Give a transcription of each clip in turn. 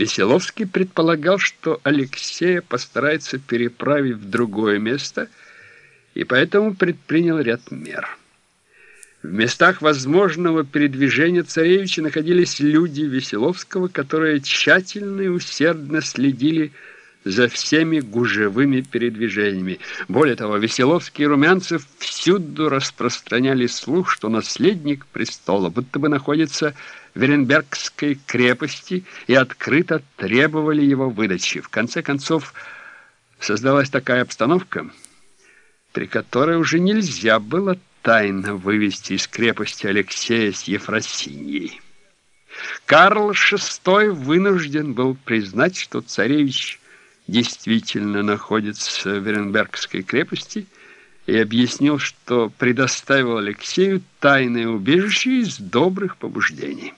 Веселовский предполагал, что Алексея постарается переправить в другое место, и поэтому предпринял ряд мер. В местах возможного передвижения царевича находились люди Веселовского, которые тщательно и усердно следили за всеми гужевыми передвижениями. Более того, Веселовский и Румянцев всюду распространяли слух, что наследник престола будто бы находится в Веренбергской крепости и открыто требовали его выдачи. В конце концов, создалась такая обстановка, при которой уже нельзя было тайно вывести из крепости Алексея с Ефросиньей. Карл VI вынужден был признать, что царевич действительно находится в Веренбергской крепости и объяснил, что предоставил Алексею тайное убежище из добрых побуждений.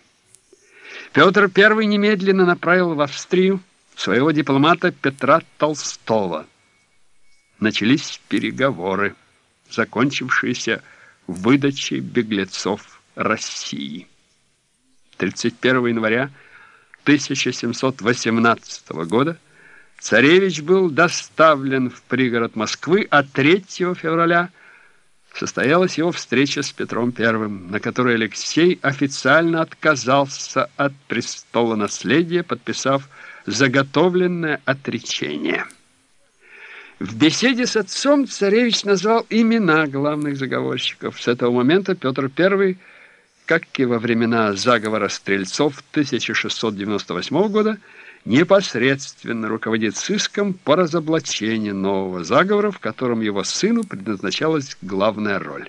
Петр I немедленно направил в Австрию своего дипломата Петра Толстого. Начались переговоры, закончившиеся выдачей беглецов России. 31 января 1718 года царевич был доставлен в пригород Москвы, а 3 февраля – состоялась его встреча с Петром I, на которой Алексей официально отказался от престола наследия, подписав заготовленное отречение. В беседе с отцом царевич назвал имена главных заговорщиков. С этого момента Петр I, как и во времена заговора стрельцов 1698 года, непосредственно руководит сыском по разоблачению нового заговора, в котором его сыну предназначалась главная роль.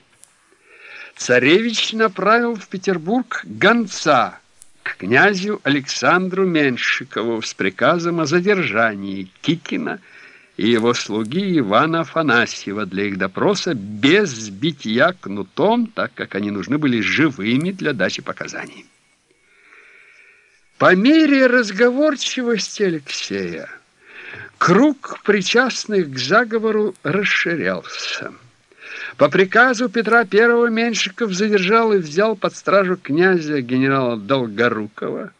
Царевич направил в Петербург гонца к князю Александру Меншикову с приказом о задержании Кикина и его слуги Ивана Афанасьева для их допроса без битья кнутом, так как они нужны были живыми для дачи показаний. По мере разговорчивости Алексея круг причастных к заговору расширялся. По приказу Петра I Меньшиков задержал и взял под стражу князя генерала Долгорукова,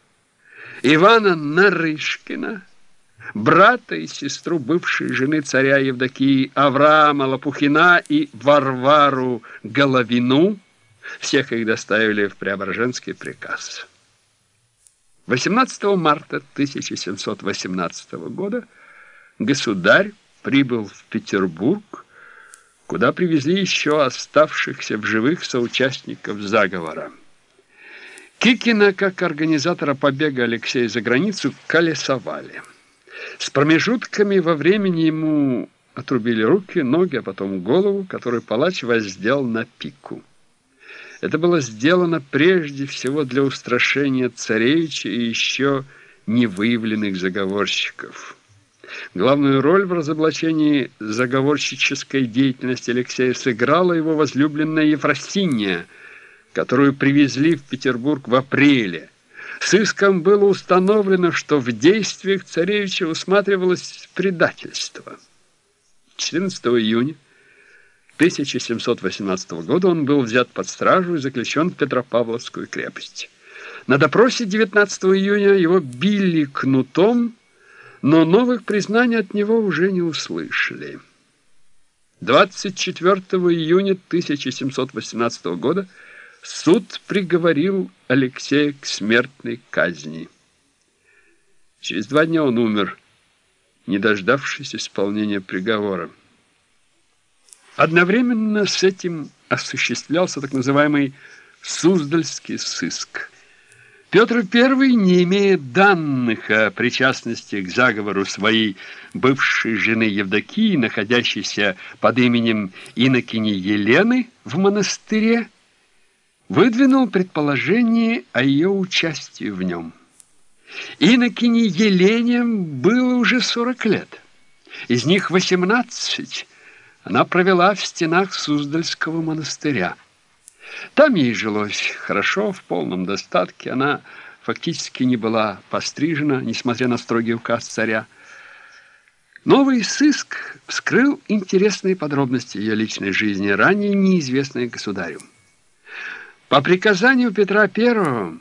Ивана Нарышкина, брата и сестру бывшей жены царя Евдокии Авраама Лопухина и Варвару Головину. Всех их доставили в Преображенский приказ. 18 марта 1718 года государь прибыл в Петербург, куда привезли еще оставшихся в живых соучастников заговора. Кикина, как организатора побега Алексея за границу, колесовали. С промежутками во времени ему отрубили руки, ноги, а потом голову, которую палач воздел на пику. Это было сделано прежде всего для устрашения царевича и еще не выявленных заговорщиков. Главную роль в разоблачении заговорщической деятельности Алексея сыграла его возлюбленная Ефросинья, которую привезли в Петербург в апреле. Сыском было установлено, что в действиях царевича усматривалось предательство. 14 июня 1718 года он был взят под стражу и заключен в Петропавловскую крепость. На допросе 19 июня его били кнутом, но новых признаний от него уже не услышали. 24 июня 1718 года суд приговорил Алексея к смертной казни. Через два дня он умер, не дождавшись исполнения приговора. Одновременно с этим осуществлялся так называемый Суздальский сыск. Петр I, не имея данных о причастности к заговору своей бывшей жены Евдокии, находящейся под именем инокини Елены в монастыре, выдвинул предположение о ее участии в нем. Инокине Елене было уже 40 лет. Из них 18 она провела в стенах Суздальского монастыря. Там ей жилось хорошо, в полном достатке. Она фактически не была пострижена, несмотря на строгий указ царя. Новый сыск вскрыл интересные подробности ее личной жизни, ранее неизвестные государю. По приказанию Петра I